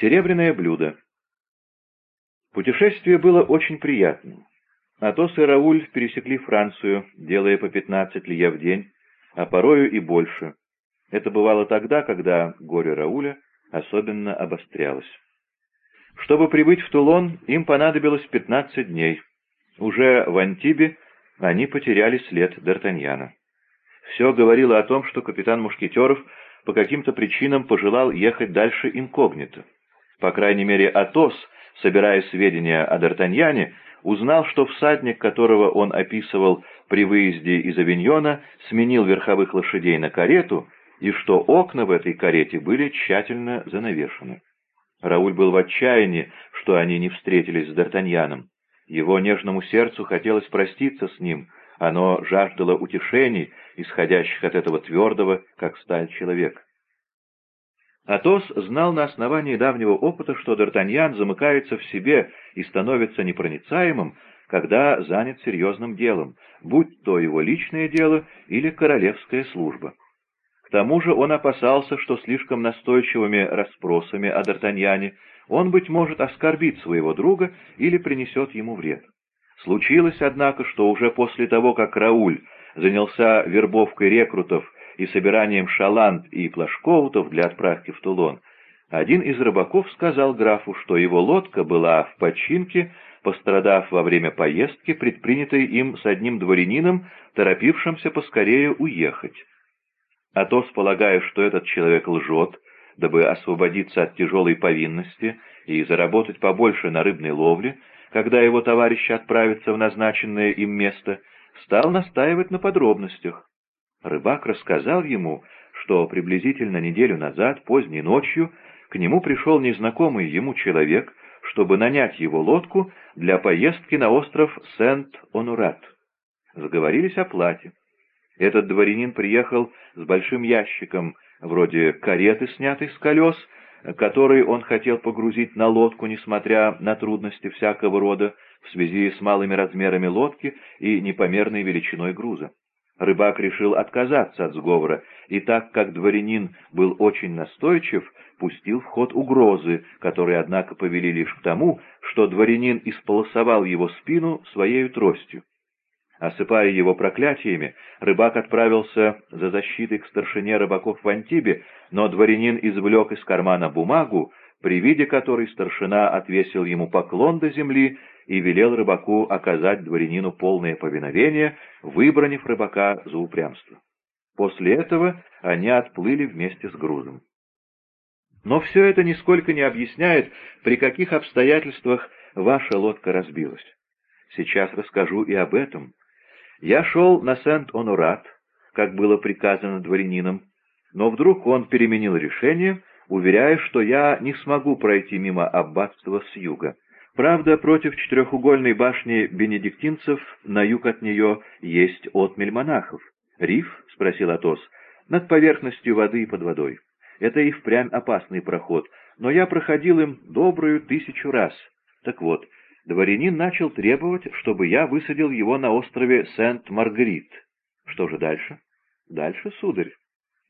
Серебряное блюдо. Путешествие было очень приятным. Атос и Рауль пересекли Францию, делая по 15 лье в день, а порою и больше. Это бывало тогда, когда горе Рауля особенно обострялось. Чтобы прибыть в Тулон, им понадобилось 15 дней. Уже в Антибе они потеряли след Д'Артаньяна. Все говорило о том, что капитан Мушкетеров по каким-то причинам пожелал ехать дальше инкогнито. По крайней мере, Атос, собирая сведения о Д'Артаньяне, узнал, что всадник, которого он описывал при выезде из Авиньона, сменил верховых лошадей на карету, и что окна в этой карете были тщательно занавешены. Рауль был в отчаянии, что они не встретились с Д'Артаньяном. Его нежному сердцу хотелось проститься с ним, оно жаждало утешений, исходящих от этого твердого, как сталь человека. Атос знал на основании давнего опыта, что Д'Артаньян замыкается в себе и становится непроницаемым, когда занят серьезным делом, будь то его личное дело или королевская служба. К тому же он опасался, что слишком настойчивыми расспросами о Д'Артаньяне он, быть может, оскорбит своего друга или принесет ему вред. Случилось, однако, что уже после того, как Рауль занялся вербовкой рекрутов и собиранием шаланд и плашкоутов для отправки в Тулон, один из рыбаков сказал графу, что его лодка была в починке, пострадав во время поездки, предпринятой им с одним дворянином, торопившимся поскорее уехать. Атос, полагая, что этот человек лжет, дабы освободиться от тяжелой повинности и заработать побольше на рыбной ловле, когда его товарищи отправятся в назначенное им место, стал настаивать на подробностях. Рыбак рассказал ему, что приблизительно неделю назад, поздней ночью, к нему пришел незнакомый ему человек, чтобы нанять его лодку для поездки на остров Сент-Онурат. Заговорились о плате. Этот дворянин приехал с большим ящиком, вроде кареты, снятой с колес, который он хотел погрузить на лодку, несмотря на трудности всякого рода в связи с малыми размерами лодки и непомерной величиной груза. Рыбак решил отказаться от сговора, и так как дворянин был очень настойчив, пустил в ход угрозы, которые, однако, повели лишь к тому, что дворянин исполосовал его спину своей тростью. Осыпая его проклятиями, рыбак отправился за защитой к старшине рыбаков в Антибе, но дворянин извлек из кармана бумагу, при виде которой старшина отвесил ему поклон до земли и велел рыбаку оказать дворянину полное повиновение, выбранив рыбака за упрямство. После этого они отплыли вместе с грузом. Но все это нисколько не объясняет, при каких обстоятельствах ваша лодка разбилась. Сейчас расскажу и об этом. Я шел на Сент-Онурат, как было приказано дворянином, но вдруг он переменил решение, уверяя, что я не смогу пройти мимо аббатства с юга. Правда, против четырехугольной башни бенедиктинцев на юг от нее есть отмель монахов. «Риф?» — спросил Атос. «Над поверхностью воды и под водой. Это и впрямь опасный проход, но я проходил им добрую тысячу раз. Так вот, дворянин начал требовать, чтобы я высадил его на острове Сент-Маргарит. Что же дальше? Дальше, сударь.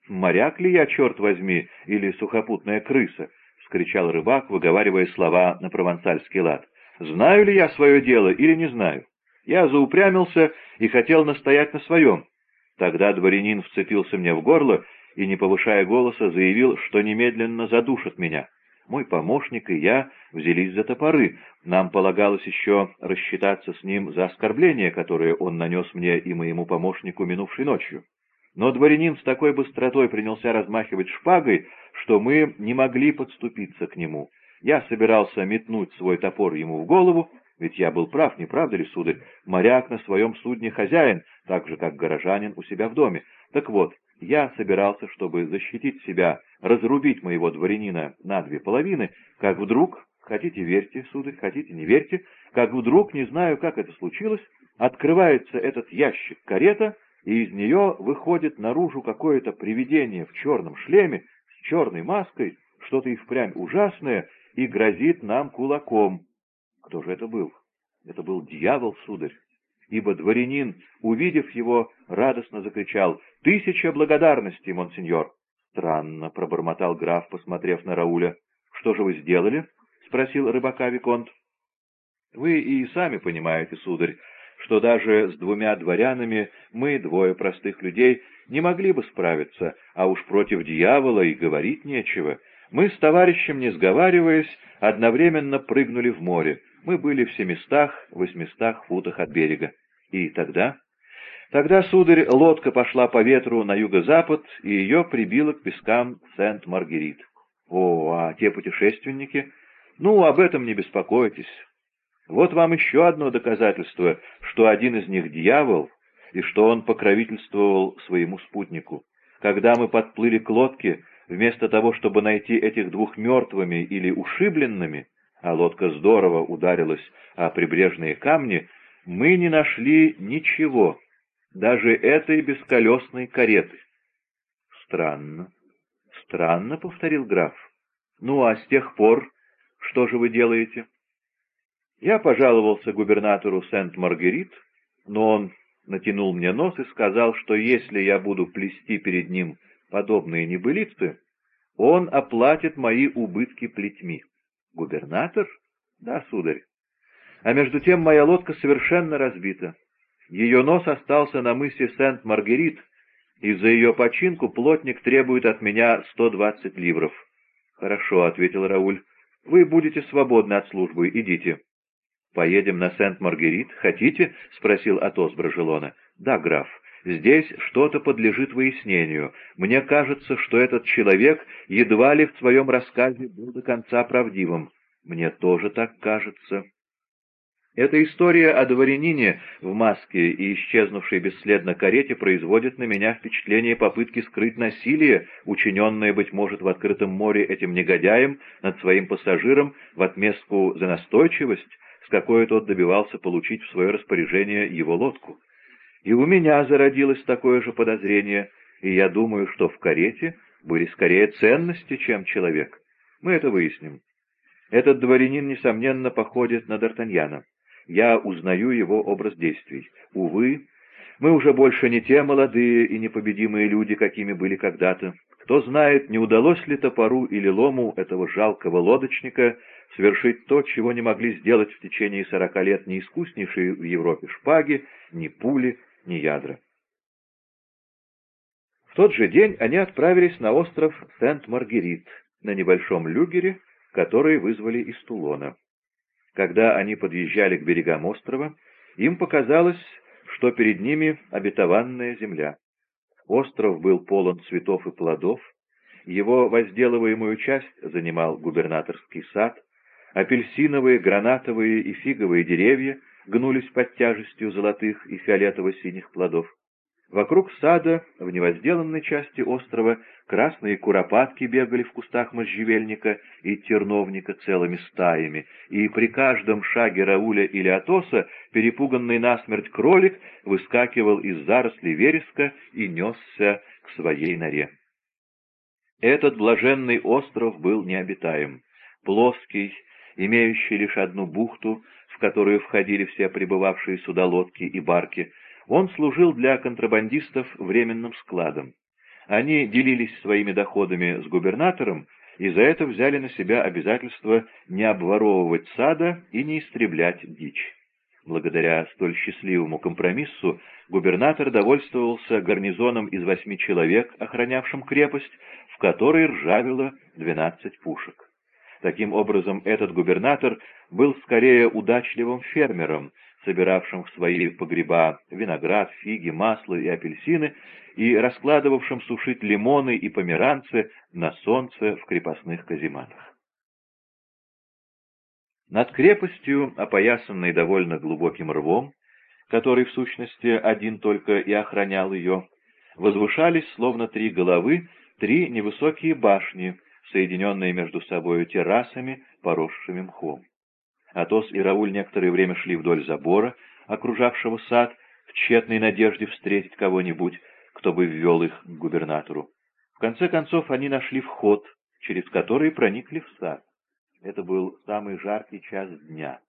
«Моряк ли я, черт возьми, или сухопутная крыса?» — вскричал рыбак, выговаривая слова на провансальский лад. «Знаю ли я свое дело или не знаю? Я заупрямился и хотел настоять на своем. Тогда дворянин вцепился мне в горло и, не повышая голоса, заявил, что немедленно задушит меня. Мой помощник и я взялись за топоры. Нам полагалось еще рассчитаться с ним за оскорбление, которое он нанес мне и моему помощнику минувшей ночью. Но дворянин с такой быстротой принялся размахивать шпагой, что мы не могли подступиться к нему. Я собирался метнуть свой топор ему в голову, ведь я был прав, не правда ли, сударь? Моряк на своем судне хозяин, так же, как горожанин у себя в доме. Так вот, я собирался, чтобы защитить себя, разрубить моего дворянина на две половины, как вдруг, хотите верьте, сударь, хотите не верьте, как вдруг, не знаю, как это случилось, открывается этот ящик карета, и из нее выходит наружу какое-то привидение в черном шлеме, с черной маской, что-то и впрямь ужасное, и грозит нам кулаком. Кто же это был? Это был дьявол, сударь. Ибо дворянин, увидев его, радостно закричал «Тысяча благодарностей, монсеньор!» «Странно», — пробормотал граф, посмотрев на Рауля. Что же вы сделали? — спросил рыбака Виконт. — Вы и сами понимаете, сударь, что даже с двумя дворянами мы, двое простых людей, не могли бы справиться, а уж против дьявола и говорить нечего. Мы с товарищем, не сговариваясь, одновременно прыгнули в море. Мы были в семистах, восьмистах футах от берега. И тогда... Тогда, сударь, лодка пошла по ветру на юго-запад, и ее прибило к пескам Сент-Маргерит. О, а те путешественники? Ну, об этом не беспокойтесь. Вот вам еще одно доказательство, что один из них дьявол, и что он покровительствовал своему спутнику. Когда мы подплыли к лодке, вместо того, чтобы найти этих двух мертвыми или ушибленными, а лодка здорово ударилась о прибрежные камни, мы не нашли ничего, даже этой бесколесной кареты. Странно, странно, — повторил граф. Ну, а с тех пор что же вы делаете? Я пожаловался губернатору Сент-Маргерит, но он натянул мне нос и сказал, что если я буду плести перед ним подобные небылицы, он оплатит мои убытки плетьми. Губернатор? Да, сударь. А между тем моя лодка совершенно разбита. Ее нос остался на мысе Сент-Маргерит, и за ее починку плотник требует от меня 120 ливров. — Хорошо, — ответил Рауль. — Вы будете свободны от службы, идите. — Поедем на Сент-Маргерит, хотите? — спросил Атос Брожелона. — Да, граф. Здесь что-то подлежит выяснению. Мне кажется, что этот человек едва ли в своем рассказе был до конца правдивым. Мне тоже так кажется. Эта история о дворянине в маске и исчезнувшей бесследно карете производит на меня впечатление попытки скрыть насилие, учиненное, быть может, в открытом море этим негодяем над своим пассажиром в отместку за настойчивость, с какой тот добивался получить в свое распоряжение его лодку. И у меня зародилось такое же подозрение, и я думаю, что в карете были скорее ценности, чем человек. Мы это выясним. Этот дворянин, несомненно, походит на Д'Артаньяна я узнаю его образ действий. Увы, мы уже больше не те молодые и непобедимые люди, какими были когда-то. Кто знает, не удалось ли топору или лому этого жалкого лодочника совершить то, чего не могли сделать в течение сорока лет ни искуснейшие в Европе шпаги, ни пули, ни ядра. В тот же день они отправились на остров Сент-Маргерит, на небольшом люгере, который вызвали из Тулона. Когда они подъезжали к берегам острова, им показалось, что перед ними обетованная земля. Остров был полон цветов и плодов, его возделываемую часть занимал губернаторский сад, апельсиновые, гранатовые и фиговые деревья гнулись под тяжестью золотых и фиолетово-синих плодов. Вокруг сада, в невозделанной части острова, красные куропатки бегали в кустах можжевельника и терновника целыми стаями, и при каждом шаге Рауля или Атоса перепуганный насмерть кролик выскакивал из зарослей вереска и несся к своей норе. Этот блаженный остров был необитаем, плоский, имеющий лишь одну бухту, в которую входили все прибывавшие сюда лодки и барки, он служил для контрабандистов временным складом. Они делились своими доходами с губернатором и за это взяли на себя обязательство не обворовывать сада и не истреблять дичь. Благодаря столь счастливому компромиссу губернатор довольствовался гарнизоном из восьми человек, охранявшим крепость, в которой ржавело двенадцать пушек. Таким образом, этот губернатор был скорее удачливым фермером, собиравшим в свои погреба виноград, фиги, масло и апельсины, и раскладывавшим сушить лимоны и померанцы на солнце в крепостных казематах. Над крепостью, опоясанной довольно глубоким рвом, который в сущности один только и охранял ее, возвышались, словно три головы, три невысокие башни, соединенные между собою террасами, поросшими мхом. Атос и Рауль некоторое время шли вдоль забора, окружавшего сад, в тщетной надежде встретить кого-нибудь, кто бы ввел их к губернатору. В конце концов они нашли вход, через который проникли в сад. Это был самый жаркий час дня.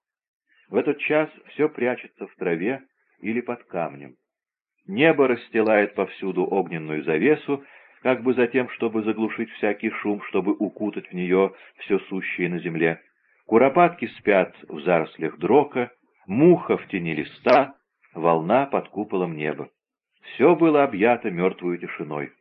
В этот час все прячется в траве или под камнем. Небо расстилает повсюду огненную завесу, как бы за тем, чтобы заглушить всякий шум, чтобы укутать в нее все сущее на земле. Куропатки спят в зарослях дрока, муха в тени листа, волна под куполом неба. Все было объято мертвой тишиной.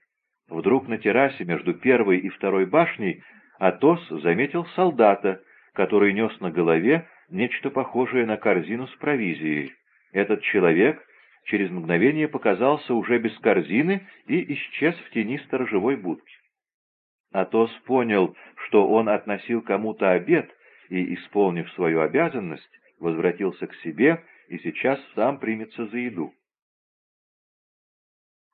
Вдруг на террасе между первой и второй башней Атос заметил солдата, который нес на голове нечто похожее на корзину с провизией. Этот человек через мгновение показался уже без корзины и исчез в тени сторожевой будки. Атос понял, что он относил кому-то обед, и, исполнив свою обязанность, возвратился к себе и сейчас сам примется за еду.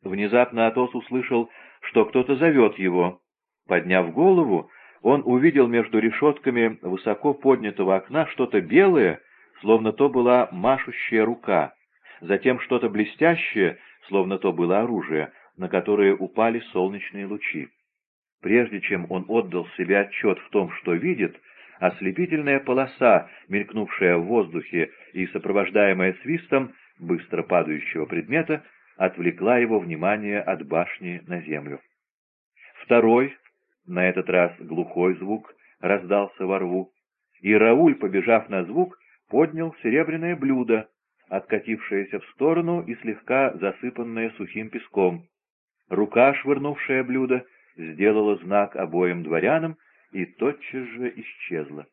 Внезапно Атос услышал, что кто-то зовет его. Подняв голову, он увидел между решетками высоко поднятого окна что-то белое, словно то была машущая рука, затем что-то блестящее, словно то было оружие, на которое упали солнечные лучи. Прежде чем он отдал себе отчет в том, что видит, ослепительная полоса, мелькнувшая в воздухе и сопровождаемая свистом быстро падающего предмета, отвлекла его внимание от башни на землю. Второй, на этот раз глухой звук, раздался во рву, и Рауль, побежав на звук, поднял серебряное блюдо, откатившееся в сторону и слегка засыпанное сухим песком. Рука, швырнувшая блюдо, сделала знак обоим дворянам и тотчас же исчезла.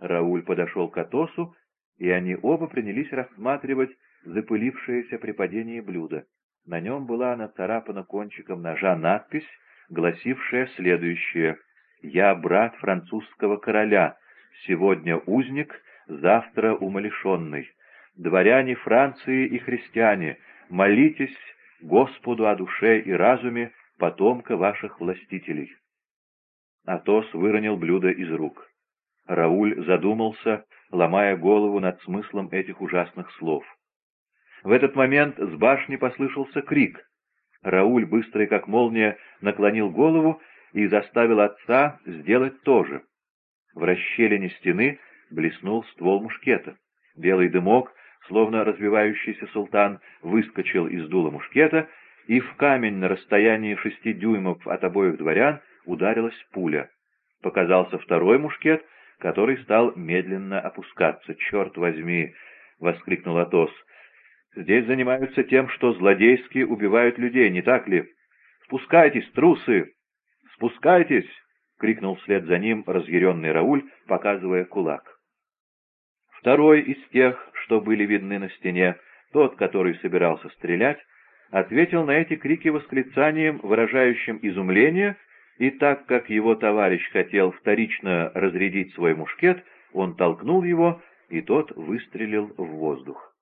Рауль подошел к Атосу, и они оба принялись рассматривать запылившееся при падении блюдо. На нем была нацарапана кончиком ножа надпись, гласившая следующее «Я брат французского короля, сегодня узник, завтра умалишенный. Дворяне Франции и христиане, молитесь Господу о душе и разуме потомка ваших властителей». Атос выронил блюдо из рук. Рауль задумался, ломая голову над смыслом этих ужасных слов. В этот момент с башни послышался крик. Рауль, быстрый как молния, наклонил голову и заставил отца сделать то же. В расщелине стены блеснул ствол мушкета. Белый дымок, словно развивающийся султан, выскочил из дула мушкета, и в камень на расстоянии шести дюймов от обоих дворян ударилась пуля. Показался второй мушкет, который стал медленно опускаться. «Черт возьми!» — воскликнул Атос. «Здесь занимаются тем, что злодейски убивают людей, не так ли? Спускайтесь, трусы! Спускайтесь!» — крикнул вслед за ним разъяренный Рауль, показывая кулак. Второй из тех, что были видны на стене, тот, который собирался стрелять, ответил на эти крики восклицанием, выражающим изумление и так как его товарищ хотел вторично разрядить свой мушкет, он толкнул его, и тот выстрелил в воздух.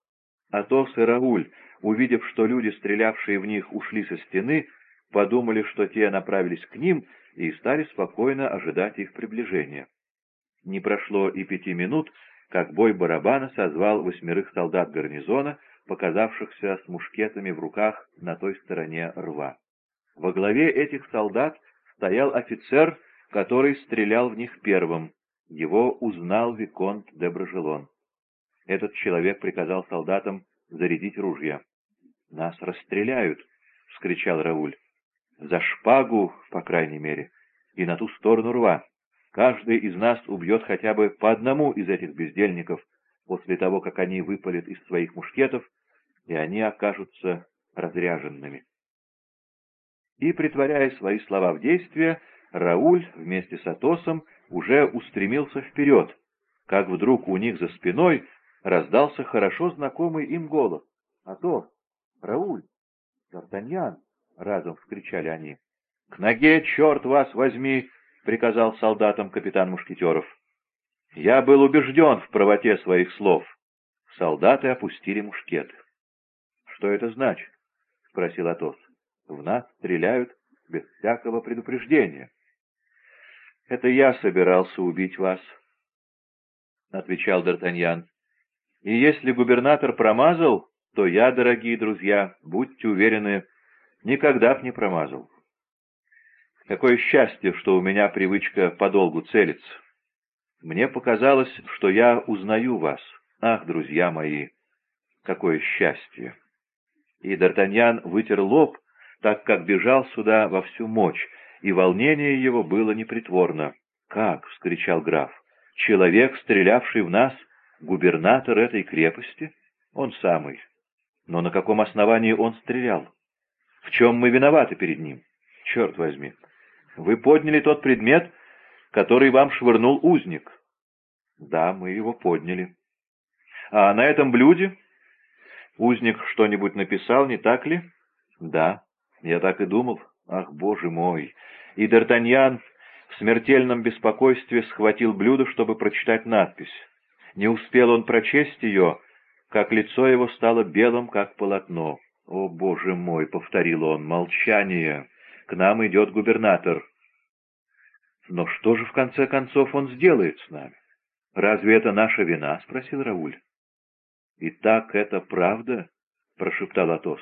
Атос и Рауль, увидев, что люди, стрелявшие в них, ушли со стены, подумали, что те направились к ним, и стали спокойно ожидать их приближения. Не прошло и пяти минут, как бой барабана созвал восьмерых солдат гарнизона, показавшихся с мушкетами в руках на той стороне рва. Во главе этих солдат стоял офицер, который стрелял в них первым. Его узнал Виконт де Брожелон. Этот человек приказал солдатам зарядить ружья. «Нас расстреляют!» — вскричал Рауль. «За шпагу, по крайней мере, и на ту сторону рва. Каждый из нас убьет хотя бы по одному из этих бездельников после того, как они выпалят из своих мушкетов, и они окажутся разряженными. И, притворяя свои слова в действие, Рауль вместе с Атосом уже устремился вперед, как вдруг у них за спиной раздался хорошо знакомый им голос. «Атос! Рауль! Д'Артаньян!» — разом вскричали они. «К ноге, черт вас возьми!» — приказал солдатам капитан Мушкетеров. «Я был убежден в правоте своих слов». Солдаты опустили мушкеты. «Что это значит?» — спросил Атос. В нас стреляют без всякого предупреждения. — Это я собирался убить вас, — отвечал Д'Артаньян. — И если губернатор промазал, то я, дорогие друзья, будьте уверены, никогда б не промазал. Какое счастье, что у меня привычка подолгу целиться. Мне показалось, что я узнаю вас. Ах, друзья мои, какое счастье! И Д'Артаньян вытер лоб, так как бежал сюда во всю мощь, и волнение его было непритворно. «Как?» — вскричал граф. «Человек, стрелявший в нас, губернатор этой крепости? Он самый. Но на каком основании он стрелял? В чем мы виноваты перед ним? Черт возьми! Вы подняли тот предмет, который вам швырнул узник. Да, мы его подняли. А на этом блюде узник что-нибудь написал, не так ли? Да, я так и думал. Ах, боже мой! И Д'Артаньян в смертельном беспокойстве схватил блюдо, чтобы прочитать надпись. Не успел он прочесть ее, как лицо его стало белым, как полотно. «О, боже мой!» — повторил он. «Молчание! К нам идет губернатор!» «Но что же, в конце концов, он сделает с нами? Разве это наша вина?» — спросил Рауль. «Итак, это правда?» — прошептал Атос.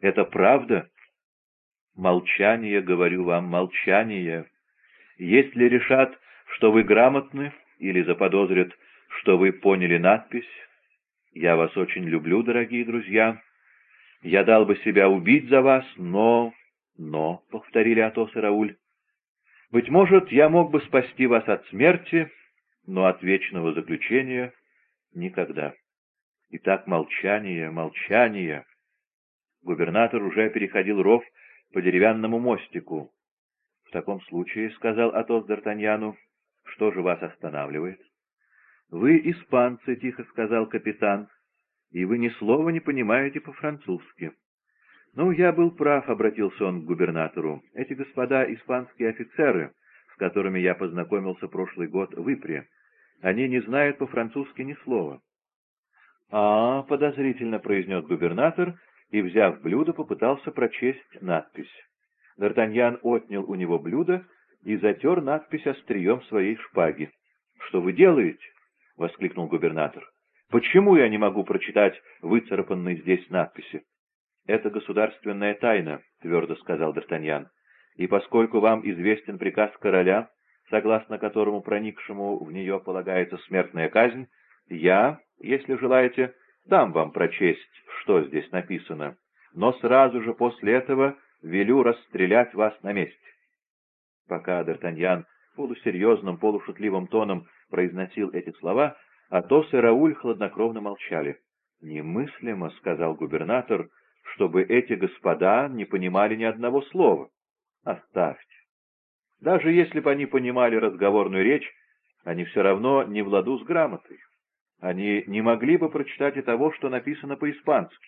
«Это правда?» «Молчание, говорю вам, молчание. Если решат, что вы грамотны, или заподозрят, что вы поняли надпись, я вас очень люблю, дорогие друзья, я дал бы себя убить за вас, но... Но, — повторили Атос и Рауль, — быть может, я мог бы спасти вас от смерти, но от вечного заключения никогда. Итак, молчание, молчание. Губернатор уже переходил ров по деревянному мостику. — В таком случае, — сказал Атос Д'Артаньяну, — что же вас останавливает? — Вы испанцы, — тихо сказал капитан, — и вы ни слова не понимаете по-французски. — Ну, я был прав, — обратился он к губернатору. — Эти господа испанские офицеры, с которыми я познакомился прошлый год в Ипре, они не знают по-французски ни слова. — А, — подозрительно произнес губернатор, и, взяв блюдо, попытался прочесть надпись. Д'Артаньян отнял у него блюдо и затер надпись острием своей шпаги. — Что вы делаете? — воскликнул губернатор. — Почему я не могу прочитать выцарапанные здесь надписи? «Это государственная тайна», — твердо сказал Д'Артаньян. «И поскольку вам известен приказ короля, согласно которому проникшему в нее полагается смертная казнь, я, если желаете, дам вам прочесть, что здесь написано, но сразу же после этого велю расстрелять вас на месте». Пока Д'Артаньян полусерьезным, полушутливым тоном произносил эти слова, Атос и Рауль хладнокровно молчали. «Немыслимо», — сказал губернатор, — чтобы эти господа не понимали ни одного слова. Оставьте. Даже если бы они понимали разговорную речь, они все равно не в ладу с грамотой. Они не могли бы прочитать и того, что написано по-испански.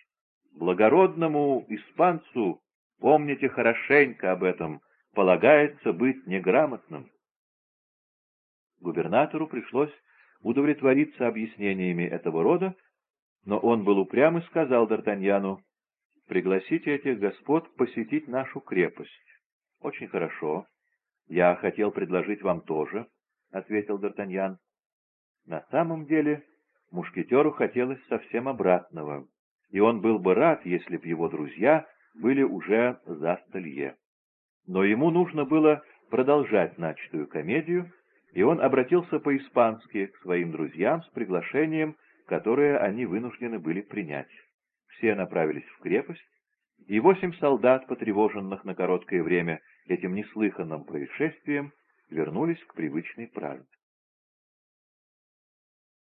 Благородному испанцу, помните хорошенько об этом, полагается быть неграмотным. Губернатору пришлось удовлетвориться объяснениями этого рода, но он был упрям и сказал Д'Артаньяну, пригласите этих господ посетить нашу крепость. — Очень хорошо. Я хотел предложить вам тоже, — ответил Д'Артаньян. На самом деле мушкетеру хотелось совсем обратного, и он был бы рад, если б его друзья были уже за столье. Но ему нужно было продолжать начатую комедию, и он обратился по-испански к своим друзьям с приглашением, которое они вынуждены были принять все направились в крепость, и восемь солдат, потревоженных на короткое время этим неслыханным происшествием, вернулись к привычной праздности.